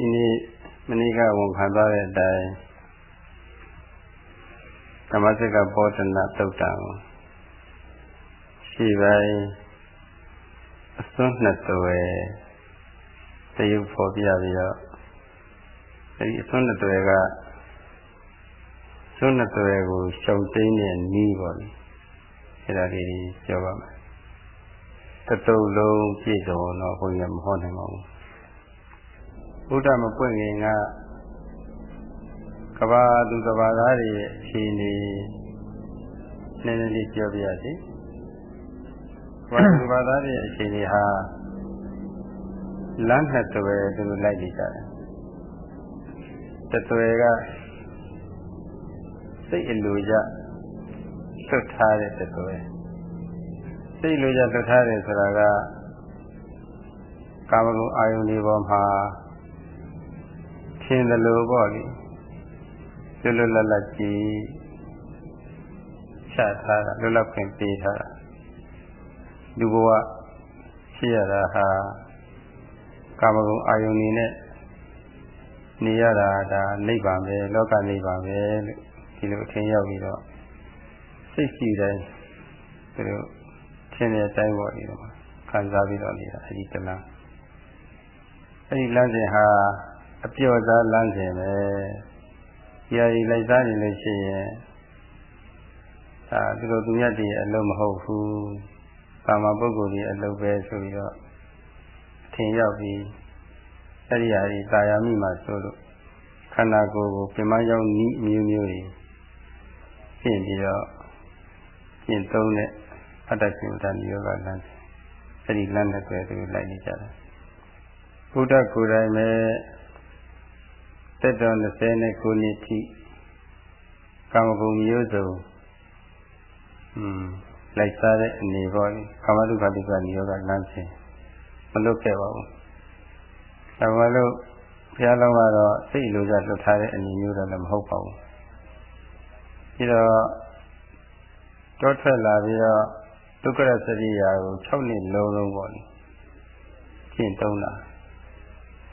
ဒီနေ့မနေ့ကဝန်ခံသွားတဲ့အတိုင်းဓမ္မစကပောဒနာသုတ်တံရှိပိုင်းအစွန်းနှစ်သွယ်တရုပ်ဖော်ပြပြီးတော့အဲဒီအစွန်းနှစ်သွယ်ကစွန်းနှစ်သွယ်ကိုရှုံသိမ်းတဲ့နီးပေါ့လေအဲဒါလေးပြောပါမယ်တတုံလုံးပြည့်စုံတော့ဘုရားမဟောနိုင်ပါဘူး ဘုရားမပွင့်ခင်ကကဘာသူကဘာသားတွေရဲ့အခြေအနေနည်းနည်းလေးပြောပြရစီကဘာသူကဘာသားတွေရဲ့အခြေအနေဟာလမ်းနှစ်သွယ်သူတို့လိုက်နေကြတယ်တသွယ်ကစိတ်အလိုကြလွတ်ထားတဲ့တသွယ်စိတ်လိုကြလွတ်ထားတယ်ဆိုတာကကာမဂုဏ်အာယုန်ဒီပေါ်မှာ ထင်တယ်လို့ပေါ့လေလွတ်လွတ်လပ်လပ်ကြည်ချထားတာလွတ်လပ်ခွင့်ပေးထားတာလူဘဝရှိရတာဟာကာမဂုဏ်အာယုန်နေနဲ့နေရတာဒါနိဗ္ဗာန်ပဲလောကနိဗ္ဗာန်ပဲလို့ဒီလိုအထင်ရောက်ပြီးတော့စိတ်ရှိတိုင်းသူတို့ထင်တဲ့အတိုင်းပေါ့ဒီတော့ခံစားပြီးတော့နေတာအဲဒီတလမ်းအဲဒီလမ်းစဉ်ဟာ အပြော့သားလမ်းစဉ်ပဲကြာရီလိုက်စားနေလို့ရှိရင်ဒါသူတို့သူမြတ်တည်းအလုံးမဟုတ်ဘူးကာမပုဂ္ဂိုလ်ကြီးအလုံးပဲဆိုပြီးတော့အထင်ရောက်ပြီးအဲ့ဒီဟာဒီတာယာမိမှဆိုလို့ခန္ဓာကိုယ်ကိုပြမရောက်ဤမျိုးမျိုးကြီးပြင်ပြီးတော့ပြင်သုံးတဲ့အတ္တရှင်တန်ယောဂလမ်းအဲ့ဒီလမ်းနဲ့ပဲသူလိုက်နေကြတယ်ဘုဒ္ဓကိုယ်တိုင်ပဲ သက်တော်29နှစ်ထိကာမဂုဏ်မျိုးစုံอืมလိုက်စားတဲ့အနေပေါ်ကာမတုခတိကနိယောဂလမ်းစဉ်မလွတ်ခဲ့ပါဘူး။ဒါမှလို့ဘုရားလုံးကတော့စိတ်လိုကြလွတ်ထားတဲ့အနေမျိုးတော့လည်းမဟုတ်ပါဘူး။ပြီးတော့တောထွက်လာပြီးတော့ဒုက္ခရစရိယာကို6နှစ်လုံးလုံးပေါ့လေ။ကျင့်သုံးတာ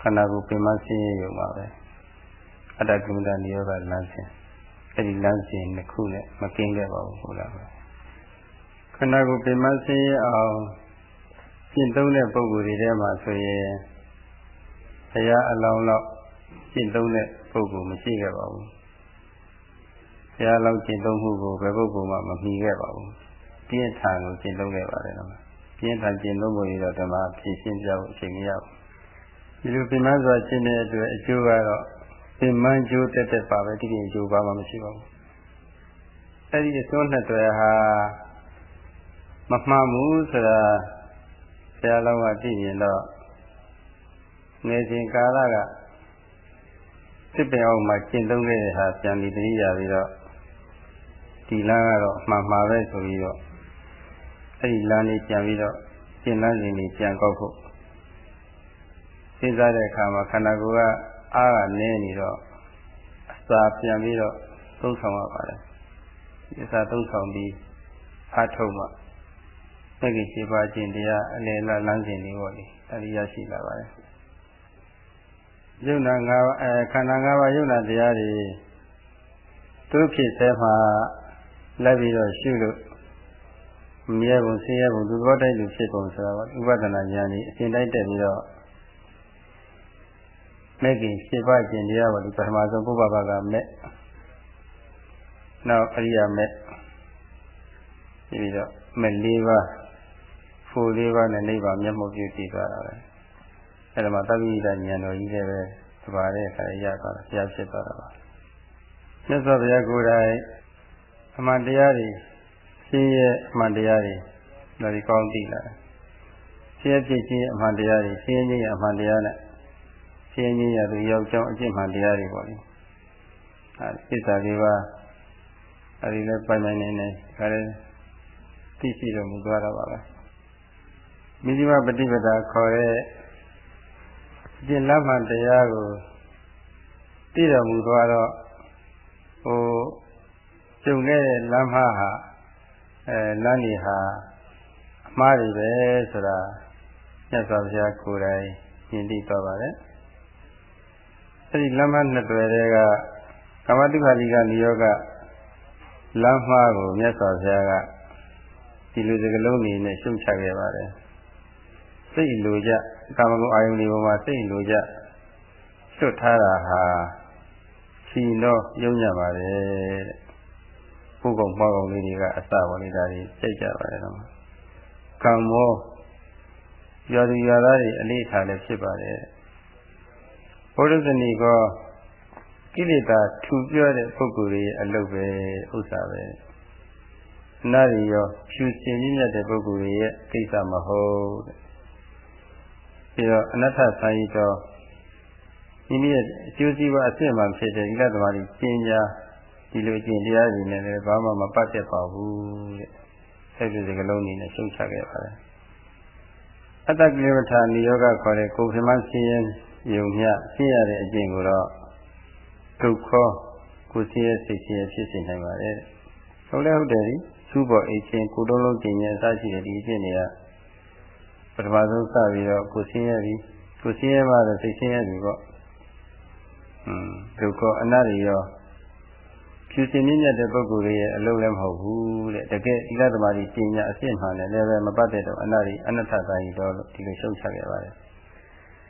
ခန္ဓာကိုယ်ပင်မဆင်းရဲရုံပါပဲ။ အတ္တကုမ္မဒနိယောဂလမ်းစဉ်အဲ့ဒီလမ်းစဉ်တစ်ခုနဲ့မကင်းခဲ့ပါဘူးဟုတ်လား။ခန္ဓာကိုယ်ပင်မဆင်းရဲအောင်ကျင့်သုံးတဲ့ပုဂ္ဂိုလ်တွေထဲမှာဆိုရင်ဘုရားအလောင်းလောက်ကျင့်သုံးတဲ့ပုဂ္ဂိုလ်မရှိခဲ့ပါဘူးဘုရားလောက်ကျင့်သုံးမှုကိုဘယ်ပုဂ္ဂိုလ်မှမမီခဲ့ပါဘူးပြင်းထန်ကိုကျင့်သုံးခဲ့ပါတယ်နော်ပြင်းထန်ကျင့်သုံးမှုတွေတော့ဓမ္မဖြည့်ရှင်းပြဖို့အချိန်မရဘူးဒီလိုပြင်းမစွာကျင့်တဲ့အတွက်အကျိုးကတော့ ပြင်းမှန်းကျိုးတက်တက်ပါပဲဒီကိအကျိုးပါမှမရှိပါဘူးအဲ့ဒီအစွန်းနှစ်တွေဟာမမှန်ဘူးဆိုတာဆရာလောင်းကသိရင်တော့ငယ်စဉ်ကာလကစစ်ပင်အောင်မှာကျင့်သုံးခဲ့တဲ့ဟာပြန်ပြီးတတိယပြီးတော့ဒီလမ်းကတော့မှန်မှာပဲဆိုပြီးတော့အဲ့ဒီလမ်းလေးပြန်ပြီးတော့ကျင့်လမ်းစဉ်လေးပြန်ကောက်ဖို့စဉ်းစားတဲ့အခါမှာခန္ဓာကိုယ်က အားကနည်းနေတော့အစာပြန်ပြီးတော့သုံးဆောင်ရပါတယ်ဒီအစာသုံးဆောင်ပြီးအားထုတ်မှသက္ကိရှိပါခြင်းတရားအလယ်လလမ်းစဉ်လေးပေါ့လေအဲဒီရရှိလာပါတယ်ယုံနာ၅ပါးအဲခန္ဓာ၅ပါးယုံနာတရားတွေသူဖြစ်သေးမှာလက်ပြီးတော့ရှုလို့မြဲပုံဆင်းရဲပုံသူတော်တိုက်လူဖြစ်ပုံဆိုတာကဥပဒနာဉာဏ်ကြီးအရှင်တိုက်တက်ပြီးတော့ မဲ့ခင်ရှင်းပါခြင်းတရားပါဒီပထမဆုံးပုဗ္ဗဘာကမဲ့နောက်အရိယာမဲ့ပြီးတော့မဲ့၄ပါးဖို့၄ပါးနဲ့နိဗ္ဗာန်မျက်မှောက်ပြုတည်သွားတာပဲအဲ့ဒါမှသဗ္ဗိဒဉာဏ်တော်ကြီးလည်းပဲဒီပါတဲ့အခါရသွားတာဘုရားဖြစ်သွားတာပါမြတ်စွာဘုရားကိုယ်တိုင်အမှန်တရားတွေရှင်းရဲ့အမှန်တရားတွေဒါဒီကောင်းသိလာတယ်ရှင်းရဲ့ဖြစ်ချင်းအမှန်တရားတွေရှင်းရဲ့အမှန်တရားနဲ့ ရှင်းရဲ့ရသူရောက်ကြောင်းအကျင့်မှန်တရားတွေပေါ့လေအဲသစ္စာလေးပါအဲဒီလည်းပိုင်ပိုင်နေနေဒါလည်းသိရှိတော်မူသွားတော့ပါပဲမိဇိမပฏิပဒါခေါ်တဲ့ကျင့်လမ်းမှန်တရားကိုသိတော်မူသွားတော့ဟိုကျုံခဲ့တဲ့လမ်းမဟာအဲလမ်းကြီးဟာအမှားတွေပဲဆိုတာမြတ်စွာဘုရားကိုယ်တိုင်မြင်သိသွားပါတယ် အဲဒီလမ်းမနှစ်တွယ်တွေကကာမတုခလိကနိယောကလမ်းမှားကိုမြတ်စွာဘုရားကဒီလိုစကလုံးနေနဲ့ရှုံချခဲ့ပါတယ်စိတ်လိုကြကာမဂုဏ်အာယုန်ဒီပေါ်မှာစိတ်လိုကြလွတ်ထားတာဟာစီတော့ယုံကြပါတယ်ပုဂ္ဂိုလ်မောကောင်လေးတွေကအစပေါ်နေတာတွေစိတ်ကြပါတယ်တော့ကံမောရွာသူရွာသားတွေအလေးထားလည်းဖြစ်ပါတယ် ဘုရားဇနီကကိလေသာထူပြောတဲ့ပုဂ္ဂိုလ်တွေအလုပ်ပဲဥစ္စာပဲနာရီရောဖြူစင်မြင့်တဲ့ပုဂ္ဂိုလ်တွေရဲ့ကိစ္စမဟုတ်တဲ့ပြီးတော့အနတ္ထဆိုင်တော်မိမိရဲ့အကျိုးစီးပွားအစစ်မှန်ဖြစ်တဲ့ဒီလသမารီပညာဒီလိုကျင့်တရားတွေနဲ့လည်းဘာမှမပတ်သက်ပါဘူးတဲ့အဲဒီစကလုံးနေနဲ့ရှုံချခဲ့ပါတယ်အတ္တကိလေသာနိယောဂခေါ်တဲ့ကိုယ်ပြမဆင်းရဲ ယုံမျှသိရတဲ့အကျင့်ကိုတော့ဒုက္ခကိုယ်စီရဲ့စိတ်စီရဲ့ဖြစ်စေနိုင်ပါတယ်။ဟုတ်လဲဟုတ်တယ်ဒီသူ့ပေါ်အချင်းကိုလုံးလုံးတင်ရအစရှိတဲ့ဒီအဖြစ်တွေကပထမဆုံးစပြီးတော့ကိုယ်ဆင်းရဲပြီးကိုယ်ဆင်းရဲမှလည်းစိတ်ဆင်းရဲပြီပေါ့။음ဒုက္ခအနတ္တရောဖြူစင်မြင့်မြတ်တဲ့ပုဂ္ဂိုလ်တွေရဲ့အလုံးလည်းမဟုတ်ဘူးတဲ့။တကယ်ဒီလသမားကြီးပညာအဖြစ်မှလည်းလည်းပဲမပတ်တဲ့တော့အနတ္တအနတ္တသာကြီးတော့ဒီလိုရှုံ့ချခဲ့ပါတယ်။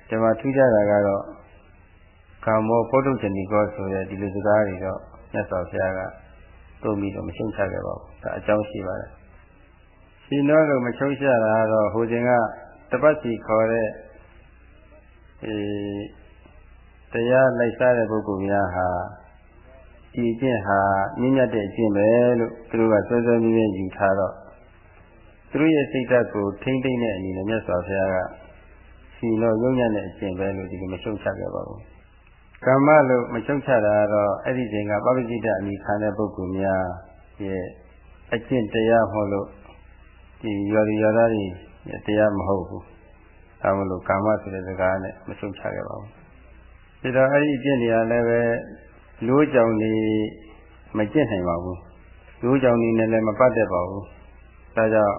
ဒီမှာထူးခြားတာကတော့ကာမောပုဒ္ဓဇဏီကောဆိုတဲ့ဒီလိုစကားတွေတော့မြတ်စွာဘုရားကသုံးပြီးတော့မရှုံချခဲ့ပါဘူးဒါအကြောင်းရှိပါတယ်ရှင်တော်တို့မရှုံချတာကတော့ဟိုချိန်ကတပတ်စီခေါ်တဲ့အဲတရားလိုက်စားတဲ့ပုဂ္ဂိုလ်များဟာဒီအကျင့်ဟာမြင့်မြတ်တဲ့အကျင့်ပဲလို့သူတို့ကစောစောမြင်းယူထားတော့သူတို့ရဲ့စိတ်ဓာတ်ကိုထိမ့်သိမ့်တဲ့အနေနဲ့မြတ်စွာဘုရားက စီလို့ယုံညံ့တဲ့အကျင့်ပဲလို့ဒီလိုမရှုံချခဲ့ပါဘူးကမ္မလို့မရှုံချတာကတော့အဲ့ဒီချိန်ကပပ္ပစိတအမိခံတဲ့ပုဂ္ဂိုလ်များရဲ့အကျင့်တရားဟောလို့ဒီရော်ရော်သားတွေတရားမဟုတ်ဘူးဒါမလို့ကာမဆိုတဲ့စကားနဲ့မရှုံချခဲ့ပါဘူးဒါတော့အဲ့ဒီအကျင့်တွေကလည်းပဲလိုးကြောင်နေမကျင့်နိုင်ပါဘူးလိုးကြောင်နေနဲ့လည်းမပတ်သက်ပါဘူးဒါကြောင့်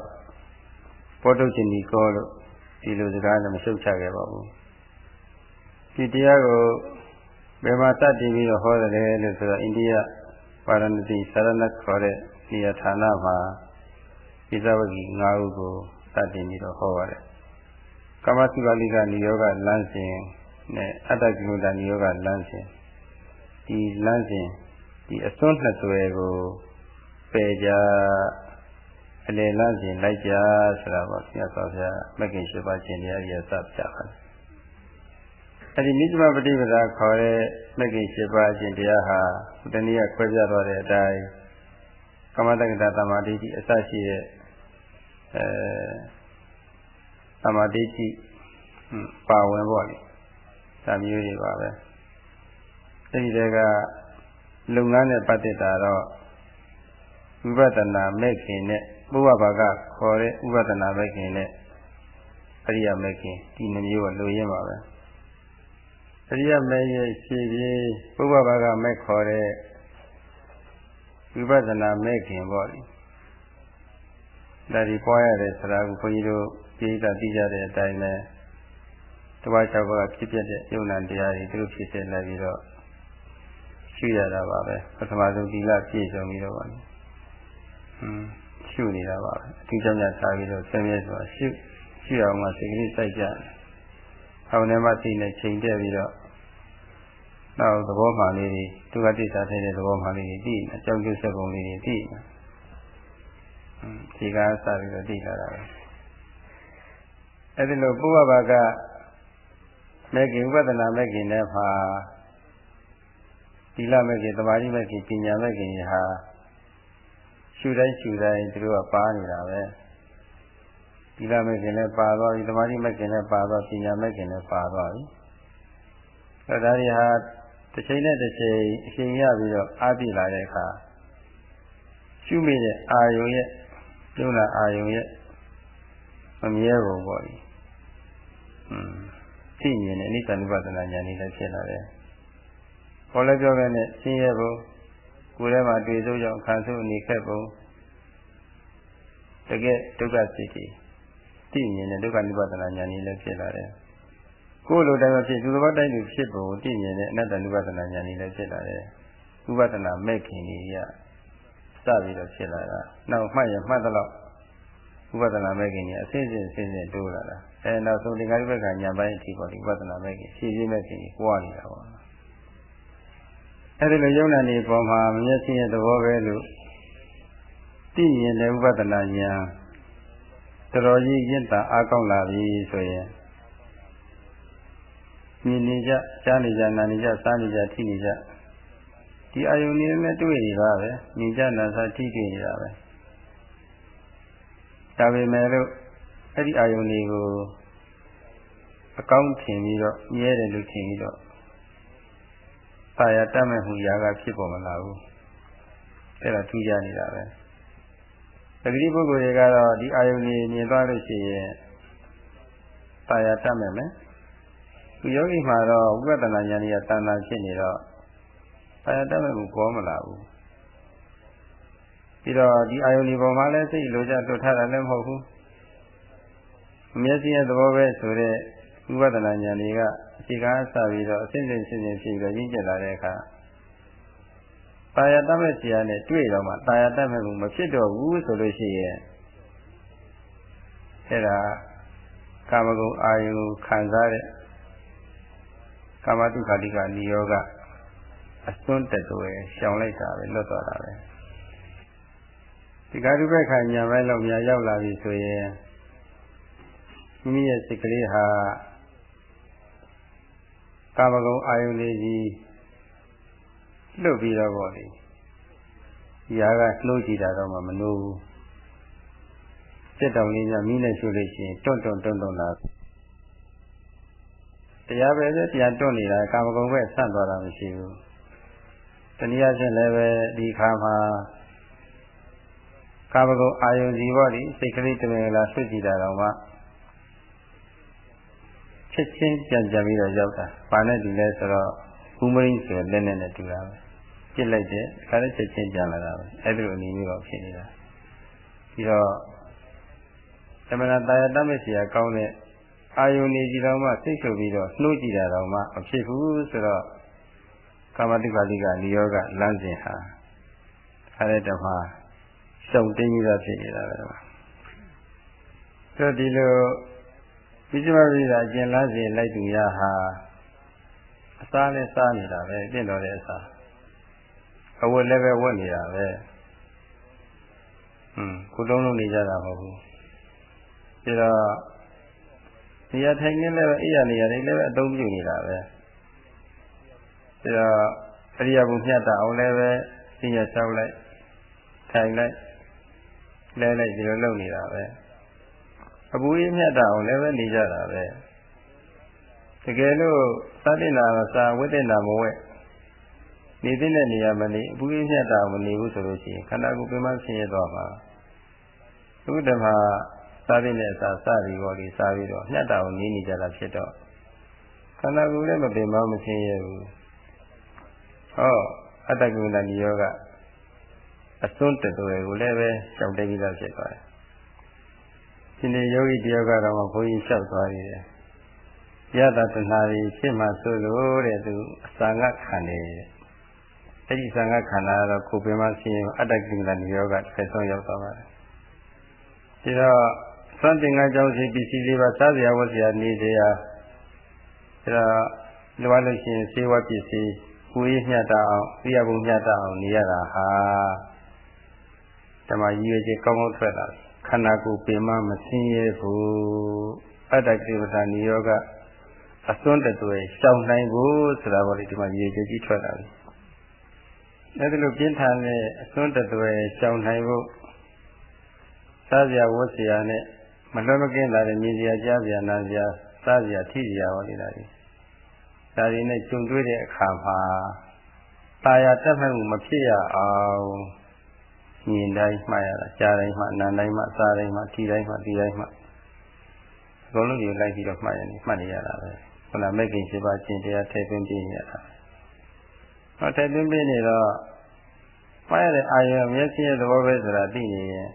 ပောတုချင်းဒီကောလို့ ဒီလိုစကားနဲ့မရှုပ်ချခဲ့ပါဘူးဒီတရားကိုဘယ်မှာစတင်ပြီးတော့ဟောတယ်လို့ဆိုတော့အိန္ဒိယပါရဏတိသရဏခေါ်တဲ့နေရာဌာနမှာပိသဝဂီ၅ဦးကိုစတင်ပြီးတော့ဟောပါတယ်ကာမသုခလိကနိယောဂလမ်းစဉ်နဲ့အတ္တကိမုဒ္ဒနိယောဂလမ်းစဉ်ဒီလမ်းစဉ်ဒီအစွန်းနှစ်သွယ်ကိုပယ်ကြ အလယ်လမ်းစဉ်လိုက်ကြဆိုတာပေါ့ဆရာတော်ဘုရားမဂ္ဂင်၈ပါးကျင့်တရားကြီးစပြပါတယ်အဲဒီမိစ္ဆမပฏิပဒါခေါ်တဲ့မဂ္ဂင်၈ပါးကျင့်တရားဟာတနည်းခွဲပြသွားတဲ့အတိုင်းကမ္မတက္ကတာသမာဓိတိအစရှိတဲ့အဲသမာဓိတိပါဝင်ပေါ့လေဒါမျိုးတွေပါပဲအဲဒီတည်းကလုပ်ငန်းနဲ့ပတ်သက်တာတော့ဝိပဿနာမဲ့ခင်နဲ့ ဘုရားဘာကခေါ်တဲ့ဥပဒနာမဲ့ခင်နဲ့အရိယာမဲ့ခင်ဒီနှမျိုးကလိုရင်းပါပဲအရိယာမဲ့ရဲ့ရှည်ပြေဘုရားဘာကမဲ့ခေါ်တဲ့ဝိပဿနာမဲ့ခင်ပေါ့လေဒါဒီပွားရတယ်ဆိုတာကိုဘုန်းကြီးတို့ပြေးတာသိကြတဲ့အတိုင်းပဲတပတ်၆ပါးဖြစ်ပြတဲ့ယုံနာတရားတွေသူတို့ဖြစ်စေလိုက်ပြီးတော့ရှုရတာပါပဲပထမဆုံးဒီလပြည့်စုံပြီးတော့ပါလေอืม ရှုနေတာပါပဲအထူးကြောင့်ညထားပြီးတော့ဆင်းရဲဆိုတာရှုရှုအောင်မှစိတ်ကလေးစိုက်ကြတယ်အောင်းထဲမှာသိနေချိန်တက်ပြီးတော့နောက်သဘောမှန်လေးတွေသူကတိစ္ဆာထဲတဲ့သဘောမှန်လေးတွေသိနေအကြောင်းကျိုးဆက်ပုံလေးတွေသိနေอืมဒီကစပြီးတော့သိလာတာပဲအဲ့ဒီလိုပုဗ္ဗဘာကမေခင်ဥပဒနာမေခင်နဲ့မှာသီလမဲ့ခင်သမာဓိမဲ့ခင်ပညာမဲ့ခင်ဟာ ရှုတိုင်းရှုတိုင်းသူတို့ကပါနေတာပဲသီလမဲ့ခင်လည်းပါသွားပြီသမာဓိမဲ့ခင်လည်းပါသွားပညာမဲ့ခင်လည်းပါသွားပြီအဲဒါတွေဟာတစ်ချိန်နဲ့တစ်ချိန်အချိန်ရပြီးတော့အားပြလာတဲ့အခါရှုမိတဲ့အာယုံရဲ့ပြုံးလာအာယုံရဲ့မမြဲပုံပေါ့လေอืมသိမြင်တဲ့အနိစ္စ ानु ပဒနာဉာဏ်လေးလည်းဖြစ်လာတယ်ခေါ်လည်းပြောခဲ့နဲ့ဆင်းရဲပုံ ကိုယ်ထဲမှာတွေ့စိုးကြောင့်ခံစိုးနေခဲ့ပုံတကယ်ဒုက္ခစိတ်ကြီးသိမြင်တဲ့ဒုက္ခနိဗ္ဗာန်ဉာဏ်ကြီးလည်းဖြစ်လာတယ်။ဘကိုယ်လိုတိုင်းမဖြစ်သူသဘောတိုင်းသူဖြစ်ပုံကိုသိမြင်တဲ့အနတ္တနုပဒနာဉာဏ်ကြီးလည်းဖြစ်လာတယ်ဥပဒနာမဲ့ခင်ကြီးကစပြီးတော့ဖြစ်လာတာနောက်မှတ်ရမှတ်တော့ဥပဒနာမဲ့ခင်ကြီးအစစ်စစ်အစစ်စစ်တိုးလာတာအဲနောက်ဆုံးဒီကာရိဘက်ကညာပိုင်းအထိပေါ့ဒီဥပဒနာမဲ့ခင်ဖြည်းဖြည်းမဲ့ခင်ကြီးပွားနေတာပေါ့ အဲဒီလိုယုံနာနေပုံမှာမျက်စိရဲ့သဘောပဲလို့သိမြင်တဲ့ဥပဒနာဉာဏ်တော်တော်ကြီးရင့်တာအားကောင်းလာပြီဆိုရင်မြင်နေကြကြားနေကြနားနေကြစားနေကြထိနေကြဒီအာယုန်တွေနဲ့တွေ့နေတာပဲမြင်ကြနာစားထိတွေ့နေတာပဲဒါပေမဲ့လို့အဲ့ဒီအာယုန်တွေကိုအကောင်းထင်ပြီးတော့မြဲတယ်လို့ထင်ပြီးတော့ ပါရတတ်မဲ့မှုຢာကဖြစ်ပေါ်မလာဘူးအဲ့ဒါထူးခြားနေတာပဲတတိပုဂ္ဂိုလ်တွေကတော့ဒီအာယုန်ကြီးမြင်သွားလို့ရှိရင်ပါရတတ်မဲ့မယ်သူယောဂီမှာတော့ဝိပဿနာဉာဏ်ကြီးကတန်တာဖြစ်နေတော့ပါရတတ်မဲ့မှုပေါ်မလာဘူးပြီးတော့ဒီအာယုန်ဒီပုံမှာလည်းစိတ်လိုချလွတ်ထားတာလည်းမဟုတ်ဘူးမျက်စိရဲ့သဘောပဲဆိုတဲ့ ဝိပဿနာဉာဏ်တွေကအခြေခံစပြီးတော့အစဉ်စဉ်စဉ်စဉ်ဖြစ်ပြီးတော့ရင်းကျက်လာတဲ့အခါတာယာတတ်မဲ့ဆရာနဲ့တွေ့တော့မှတာယာတတ်မဲ့မှုမဖြစ်တော့ဘူးဆိုလို့ရှိရင်အဲ့ဒါကာမဂုဏ်အာယုခံစားတဲ့ကာမတုခာတိကနိယောကအစွန်းတက်တော့ရှောင်လိုက်တာပဲလွတ်သွားတာပဲဒီကာရုပ္ပခာညာပိုင်းလောက်များရောက်လာပြီဆိုရင်မိမိရဲ့စိတ်ကလေးဟာ ကာမဂုဏ်အာယုန်လေးကြီးလွတ်ပြီးတော့ပေါ့လေ။ຢာကနှိုးကြည့်တာတော့မှမနှိုးဘူး။တက်တောင်လေးကမိနဲ့ရှုလို့ရှိရင်တွန့်တွန့်တွန့်တွန့်လာ။တရားပဲပဲတရားတွန့်နေတာကာမဂုဏ်ပဲဆန့်သွားတာမရှိဘူး။တနည်းအားဖြင့်လည်းပဲဒီခါမှာကာမဂုဏ်အာယုန်စီပေါ့ဒီစိတ်ကလေးတမင်လာဆွကြည့်တာတော့မှ ချက်ချင်းကြံကြံပြီးတော့ရောက်တာ။ဘာနဲ့တူလဲဆိုတော့ဦးမရင်းဆိုလက်နဲ့နဲ့တူတာပဲ။ပြစ်လိုက်တဲ့ခါလေးချက်ချင်းကြံလာတာပဲ။အဲ့ဒီလိုအနေမျိုးတော့ဖြစ်နေတာ။ပြီးတော့သမဏတာယတမစီယာကောင်းတဲ့အာယုန်နေကြည်တော်မှစိတ်ဆိုပြီးတော့နှိုးကြည့်တာတော့မှမဖြစ်ဘူးဆိုတော့ကာမတိပါဠိကနိယောကလမ်းစဉ်ဟာအဲ့ဒီတော့မှစုံတင်းပြီးတော့ဖြစ်နေတာပဲ။ဆိုဒီလို ပြစ္မရိတာအကျဉ်းလားစီလိုက်သူရဟာအစားနဲ့စားနေတာပဲပြင့်တော်တဲ့အစားအဝတ်လည်းပဲဝတ်နေတာပဲဟွန်းခုလုံးလုံးနေကြတာမဟုတ်ဘူးဒါတော့နေရာထိုင်နေလည်းပဲအိယာနေရာတွေလည်းပဲအသုံးပြုနေတာပဲဒါတော့အရိယာဘုမြတ်တာအောင်လည်းပဲသိရဆောက်လိုက်ထိုင်လိုက်လဲလိုက်ဒီလိုလုပ်နေတာပဲ အပူအေးမြတ်တာအောင်လည်းပဲနေကြတာပဲတကယ်လို့သတ္တိနာစာဝိတ္တနာမဝဲနေတဲ့နေရာမနေအပူအေးမြတ်တာမနေဘူးဆိုလို့ရှိရင်ခန္ဓာကိုယ်ပြမဆင်းရဲသွားမှာသုဒ္ဓမှာစားပြီးနဲ့စာစပြီးပေါ်ဒီစားပြီးတော့မြတ်တာကိုနေနေကြတာဖြစ်တော့ခန္ဓာကိုယ်လည်းမပင်မမဆင်းရဲဘူးဟောအတ္တကုဏ္ဏနိယောကအစွန်းတတော်ကိုလည်းပဲကြောက်တက်ပြီးသားဖြစ်သွားတယ် ဒီနေ့ယောဂီတယောက်ကတော့ဘုန်းကြီးလျှောက်သွားတယ်ယတတနာရီဖြစ်မှဆိုလို့တဲ့သူအစာငတ်ခံတယ်အဲ့ဒီသံဃခန္ဓာကတော့ကိုယ်ပင်မဆင်းရဲအတ္တကိလနိယောကဆက်ဆုံးရောက်သွားပါတယ်ဒီတော့သံသင်္ကန်းကြောင့်စီပစ္စည်းလေးပါစားစရာဝတ်စရာနေစရာဒါလိုအပ်လို့ရှိရင်စေဝပစ္စည်းကိုယ်ရမျှတအောင်ပြရဖို့မျှတအောင်နေရတာဟာဓမ္မရည်ရွယ်ချက်ကောင်းကောင်းထွက်လာတယ် ခန္ဓာကိုယ်ပင်မမဆင်းရဲဘူးအတ္တကိဝတနိယောကအစွန်းတတွေရှောင်နိုင်ဖို့ဆိုတာပေါ့လေဒီမှာရည်ရွယ်ချက်ကြီးထွက်လာတယ်အဲဒီလိုပြင်းထန်တဲ့အစွန်းတတွေရှောင်နိုင်ဖို့စားစရာဝတ်စရာနဲ့မလွတ်မကင်းလာတဲ့မြင်စရာကြားစရာနားစရာစားစရာထိစရာဟောနေတာဒီဒါတွေနဲ့ကြုံတွေ့တဲ့အခါမှာตายာတက်မှတ်မှုမဖြစ်ရအောင် မြင်တိုင်းမှရတာကြားတိုင်းမှနားတိုင်းမှစားတိုင်းမှထီတိုင်းမှဒီတိုင်းမှအကုန်လုံးတွေလိုက်ပြီးတော့မှတ်ရနေမှတ်နေရတာပဲခုနမက်ကင်ရှိပါခြင်းတရားထည့်သွင်းပြီးရတာဟောထည့်သွင်းပြီးနေတော့မှတ်ရတဲ့အာယုံမျက်စိရဲ့သဘောပဲဆိုတာသိနေရင်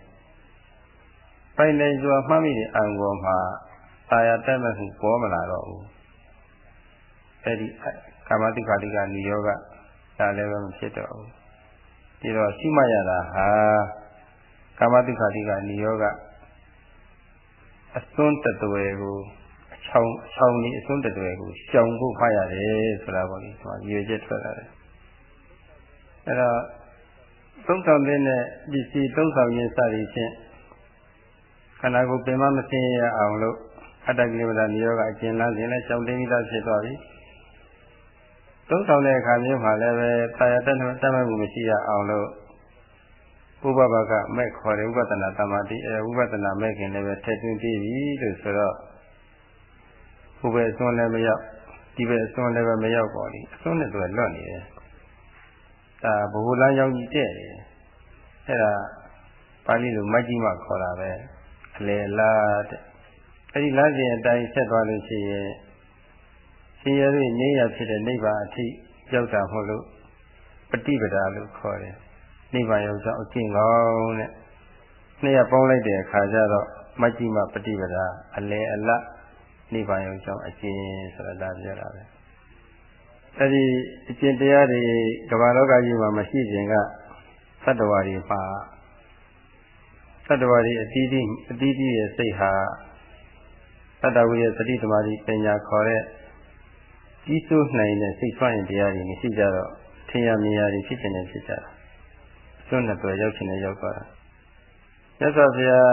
ပိုင်နိုင်စွာမှတ်မိတဲ့အာယုံပေါ်မှာအာရတတ်မဲ့မှုပေါ်မလာတော့ဘူးအဲ့ဒီကာမတိကာတိကနိယောဂဒါလည်းပဲမဖြစ်တော့ဘူး ဒီတော့ရှိမှရတာဟာကာမတုခာတိကနိယောဂအစွန်းတသွယ်ကိုအချောင်းအချောင်းကြီးအစွန်းတသွယ်ကိုရှောင်ဖို့ဖတ်ရတယ်ဆိုတာပေါ့လေဒီမှာရွေချက်ထွက်လာတယ်အဲ့တော့သုံးဆောင်တဲ့ပစ္စည်းသုံးဆောင်ခြင်းစသည်ဖြင့်ခန္ဓာကိုယ်ပင်မမစင်းရအောင်လို့အတ္တကိလေသာနိယောဂအကျဉ်းလန်းစဉ်နဲ့ရှောင်သိမိတာဖြစ်သွားပြီ သုံးဆောင်တဲ့အခါမျိုးမှာလည်းပဲတာယာတက်တတ်မှတ်မှုမရှိရအောင်လို့ဥပဘကမဲ့ခေါ်တဲ့ဥပဒနာတမာတိအဲဥပဒနာမဲ့ခင်လည်းပဲထည့်သွင်းပြီးပြီလို့ဆိုတော့ဟိုဘက်အစွန်းလည်းမရောက်ဒီဘက်အစွန်းလည်းပဲမရောက်ပါဘူးအစွန်းနဲ့သူကလွတ်နေတယ်ဒါဘဝလမ်းရောက်ကြီးတဲ့တယ်အဲ့ဒါပါဠိလိုမကြည့်မှခေါ်တာပဲအလေလားတဲ့အဲ့ဒီလမ်းစဉ်အတိုင်းဆက်သွားလို့ရှိရင် ရှင်ရည်ငြိမ်းရဖြစ်တဲ့နိဗ္ဗာန်အထိရောက်တာမဟုတ်လို့ပฏิပဒါလို့ခေါ်တယ်နိဗ္ဗာန်ရောက်ကြောင်းအကျင့်ကောင်းတဲ့နှစ်ရပေါင်းလိုက်တဲ့အခါကျတော့မကြည့်မှပฏิပဒါအလေအလနိဗ္ဗာန်ရောက်ကြောင်းအကျင့်ဆိုတာဒါပြောတာပဲအဲ့ဒီအကျင့်တရားတွေကမ္ဘာလောကကြီးမှာမရှိခြင်းကသတ္တဝါတွေမှာသတ္တဝါတွေအတီးတီးအတီးတီးရဲ့စိတ်ဟာသတ္တဝိရဲ့သတိသမารိပညာခေါ်တဲ့ ကြီးစိုးနိုင်တဲ့စိတ်ဆွမ်းရင်တရားတွေမရှိကြတော့ထင်ရမြင်ရတွေဖြစ်နေဖြစ်ကြတာစွန့်တဲ့ရောက်ချင်တဲ့ရောက်သွားတာမြတ်စွာဘုရား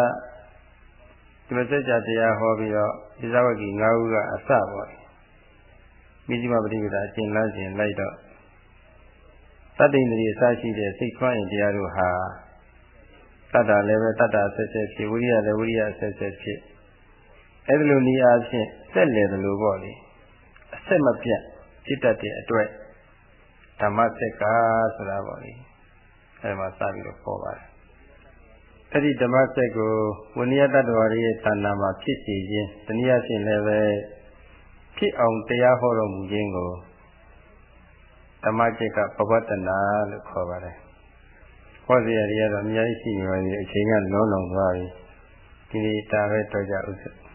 ဒီမစကြာတရားဟောပြီးတော့ဒီဇဝကိ၅ခုကအစပေါ့မိဇိမပฏิပဒါအကျင့်လမ်းစဉ်လိုက်တော့တတ္တိန္ဒြေအစရှိတဲ့စိတ်ဆွမ်းရင်တရားတို့ဟာတတ္တာလည်းပဲတတ္တာဆက်ဆက်ဖြစ်ဝိရိယလည်းဝိရိယဆက်ဆက်ဖြစ်အဲ့ဒီလိုနည်းအားဖြင့်ဆက်လေတယ်လို့ပေါ့လေအ ဆက်မပြတ်ဖြစ်တတ်တဲ့အတွက်ဓမ္မစက်ကဆိုတာပေါ့လေအဲ့မှာစပြီးတော့ပေါ်ပါတယ်အဲ့ဒီဓမ္မစက်ကိုဝိနည်းတတ္တဝါရဲ့ဌာနမှာဖြစ်စီခြင်းတနည်းအားဖြင့်လည်းပဲဖြစ်အောင်တရားဟောတော်မူခြင်းကိုဓမ္မကျက်ကပဝတ္တနာလို့ခေါ်ပါတယ်ဟောစီရတွေကတော့အများကြီးရှိနေပါသေးတယ်အချိန်ကလုံးလုံးသွားပြီဒီနေ့ဒါပဲတော့ကြဥစ္စာ